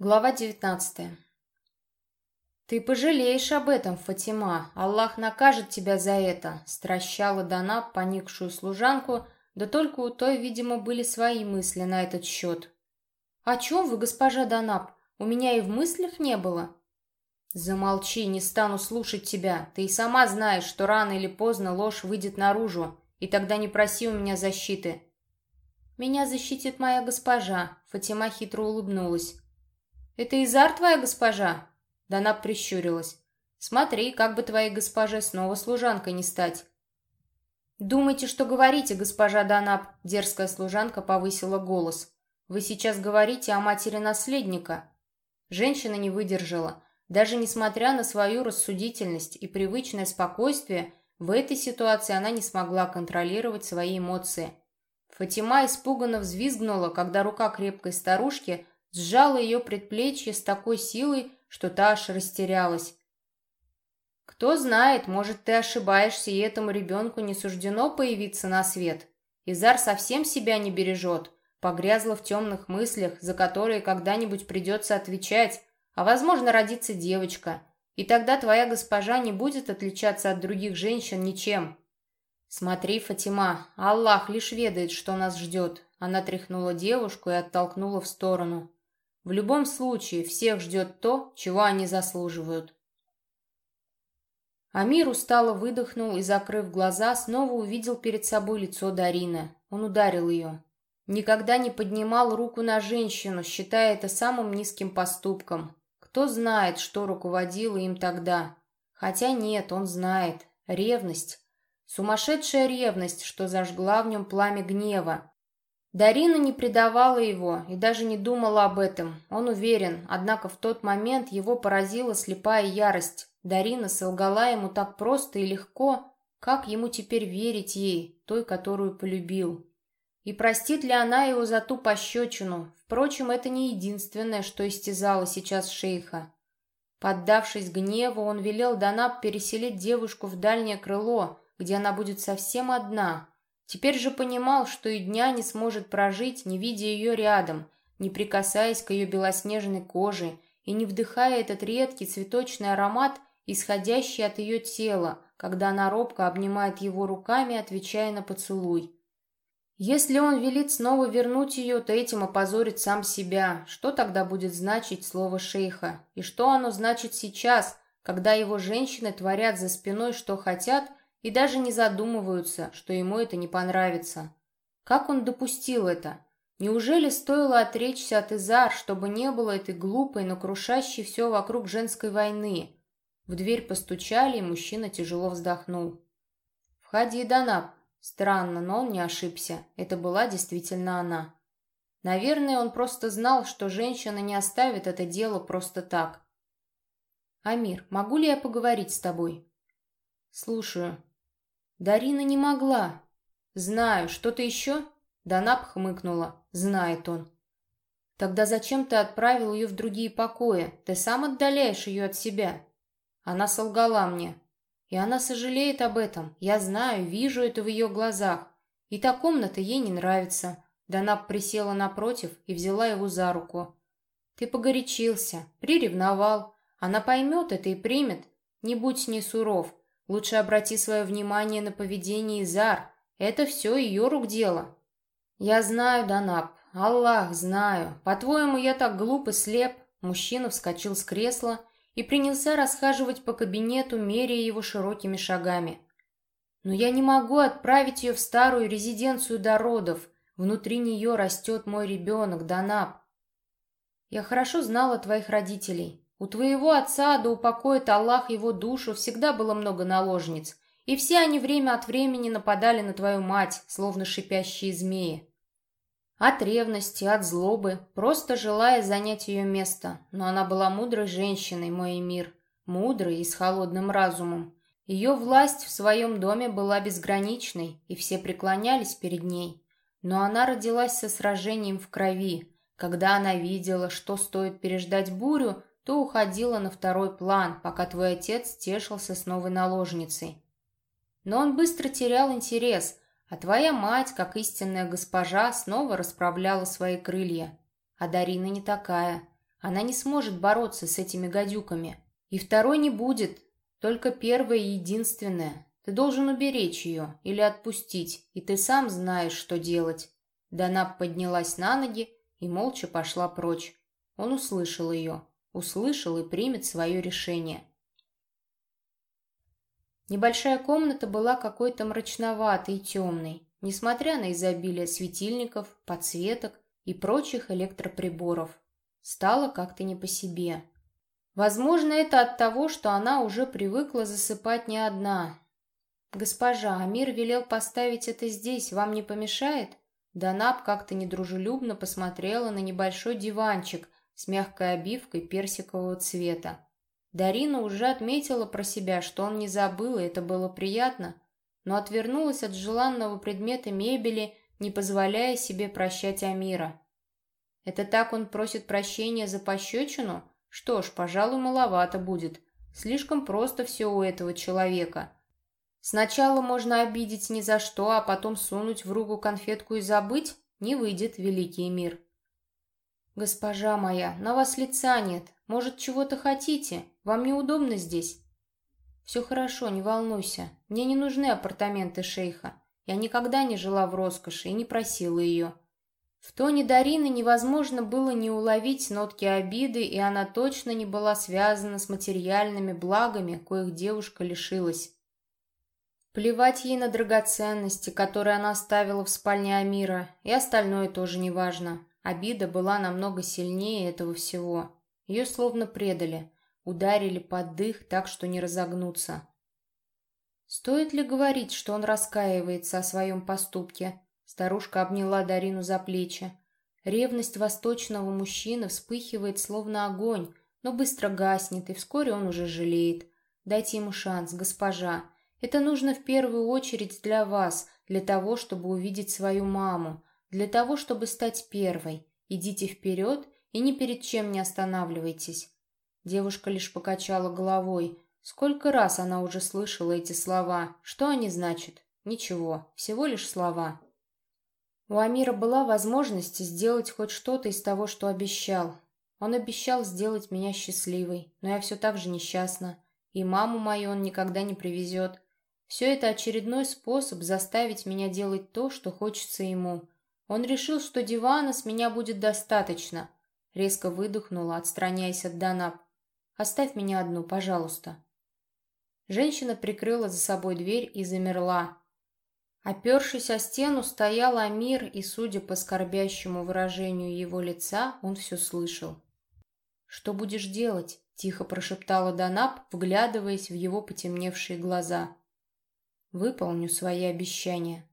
Глава 19 «Ты пожалеешь об этом, Фатима. Аллах накажет тебя за это», — стращала Дана поникшую служанку, да только у той, видимо, были свои мысли на этот счет. «О чем вы, госпожа Данаб? У меня и в мыслях не было». «Замолчи, не стану слушать тебя. Ты и сама знаешь, что рано или поздно ложь выйдет наружу, и тогда не проси у меня защиты». «Меня защитит моя госпожа», — Фатима хитро улыбнулась. «Это Изар твоя госпожа?» Дана прищурилась. «Смотри, как бы твоей госпоже снова служанкой не стать». «Думайте, что говорите, госпожа Данаб», — дерзкая служанка повысила голос. «Вы сейчас говорите о матери наследника». Женщина не выдержала. Даже несмотря на свою рассудительность и привычное спокойствие, в этой ситуации она не смогла контролировать свои эмоции. Фатима испуганно взвизгнула, когда рука крепкой старушки сжала ее предплечье с такой силой, что та аж растерялась. «Кто знает, может, ты ошибаешься, и этому ребенку не суждено появиться на свет. Изар совсем себя не бережет, погрязла в темных мыслях, за которые когда-нибудь придется отвечать, а, возможно, родится девочка, и тогда твоя госпожа не будет отличаться от других женщин ничем». «Смотри, Фатима, Аллах лишь ведает, что нас ждет». Она тряхнула девушку и оттолкнула в сторону. В любом случае, всех ждет то, чего они заслуживают. Амир устало выдохнул и, закрыв глаза, снова увидел перед собой лицо Дарины. Он ударил ее. Никогда не поднимал руку на женщину, считая это самым низким поступком. Кто знает, что руководило им тогда? Хотя нет, он знает. Ревность. Сумасшедшая ревность, что зажгла в нем пламя гнева. Дарина не предавала его и даже не думала об этом. Он уверен, однако в тот момент его поразила слепая ярость. Дарина солгала ему так просто и легко, как ему теперь верить ей, той, которую полюбил. И простит ли она его за ту пощечину? Впрочем, это не единственное, что истязало сейчас шейха. Поддавшись гневу, он велел Данаб переселить девушку в дальнее крыло, где она будет совсем одна, Теперь же понимал, что и дня не сможет прожить, не видя ее рядом, не прикасаясь к ее белоснежной коже и не вдыхая этот редкий цветочный аромат, исходящий от ее тела, когда она робко обнимает его руками, отвечая на поцелуй. Если он велит снова вернуть ее, то этим опозорит сам себя. Что тогда будет значить слово шейха? И что оно значит сейчас, когда его женщины творят за спиной, что хотят, и даже не задумываются, что ему это не понравится. Как он допустил это? Неужели стоило отречься от Изар, чтобы не было этой глупой, но крушащей все вокруг женской войны? В дверь постучали, и мужчина тяжело вздохнул. «Входи, Данаб». Странно, но он не ошибся. Это была действительно она. Наверное, он просто знал, что женщина не оставит это дело просто так. «Амир, могу ли я поговорить с тобой?» «Слушаю», Дарина не могла. Знаю, что-то еще? Данаб хмыкнула. Знает он. Тогда зачем ты отправил ее в другие покои? Ты сам отдаляешь ее от себя. Она солгала мне. И она сожалеет об этом. Я знаю, вижу это в ее глазах. И та комната ей не нравится. Данаб присела напротив и взяла его за руку. Ты погорячился, приревновал. Она поймет это и примет. Не будь с ней суров. Лучше обрати свое внимание на поведение Изар. Это все ее рук дело. Я знаю, Данаб. Аллах, знаю. По-твоему, я так глуп и слеп? Мужчина вскочил с кресла и принялся расхаживать по кабинету, меряя его широкими шагами. Но я не могу отправить ее в старую резиденцию до родов. Внутри нее растет мой ребенок, Данаб. Я хорошо знала твоих родителей. У твоего отца, да упокоит Аллах его душу, всегда было много наложниц, и все они время от времени нападали на твою мать, словно шипящие змеи. От ревности, от злобы, просто желая занять ее место. Но она была мудрой женщиной, мой мир, мудрой и с холодным разумом. Ее власть в своем доме была безграничной, и все преклонялись перед ней. Но она родилась со сражением в крови. Когда она видела, что стоит переждать бурю, то уходила на второй план, пока твой отец тешился с новой наложницей. Но он быстро терял интерес, а твоя мать, как истинная госпожа, снова расправляла свои крылья. А Дарина не такая. Она не сможет бороться с этими гадюками. И второй не будет, только первое и единственное. Ты должен уберечь ее или отпустить, и ты сам знаешь, что делать. Данаб поднялась на ноги и молча пошла прочь. Он услышал ее, услышал и примет свое решение. Небольшая комната была какой-то мрачноватой и темной, несмотря на изобилие светильников, подсветок и прочих электроприборов. Стало как-то не по себе. Возможно, это от того, что она уже привыкла засыпать не одна. «Госпожа, Амир велел поставить это здесь, вам не помешает?» Данаб как-то недружелюбно посмотрела на небольшой диванчик с мягкой обивкой персикового цвета. Дарина уже отметила про себя, что он не забыл, и это было приятно, но отвернулась от желанного предмета мебели, не позволяя себе прощать Амира. Это так он просит прощения за пощечину? Что ж, пожалуй, маловато будет. Слишком просто все у этого человека. Сначала можно обидеть ни за что, а потом сунуть в руку конфетку и забыть? Не выйдет, великий мир. «Госпожа моя, на вас лица нет. Может, чего-то хотите? Вам неудобно здесь?» «Все хорошо, не волнуйся. Мне не нужны апартаменты шейха. Я никогда не жила в роскоши и не просила ее. В тоне Дарины невозможно было не уловить нотки обиды, и она точно не была связана с материальными благами, коих девушка лишилась. Плевать ей на драгоценности, которые она оставила в спальне Амира, и остальное тоже неважно. Обида была намного сильнее этого всего. Ее словно предали, ударили под дых так, что не разогнуться. Стоит ли говорить, что он раскаивается о своем поступке? Старушка обняла Дарину за плечи. Ревность восточного мужчины вспыхивает, словно огонь, но быстро гаснет, и вскоре он уже жалеет. Дайте ему шанс, госпожа. Это нужно в первую очередь для вас, для того, чтобы увидеть свою маму, для того, чтобы стать первой. Идите вперед и ни перед чем не останавливайтесь. Девушка лишь покачала головой. Сколько раз она уже слышала эти слова? Что они значат? Ничего, всего лишь слова. У Амира была возможность сделать хоть что-то из того, что обещал. Он обещал сделать меня счастливой, но я все так же несчастна. И маму мою он никогда не привезет. Все это очередной способ заставить меня делать то, что хочется ему. Он решил, что дивана с меня будет достаточно. Резко выдохнула, отстраняясь от Данаб. «Оставь меня одну, пожалуйста». Женщина прикрыла за собой дверь и замерла, Опершись о стену, стоял Амир, и, судя по скорбящему выражению его лица, он все слышал. «Что будешь делать?» — тихо прошептала Данаб, вглядываясь в его потемневшие глаза. «Выполню свои обещания».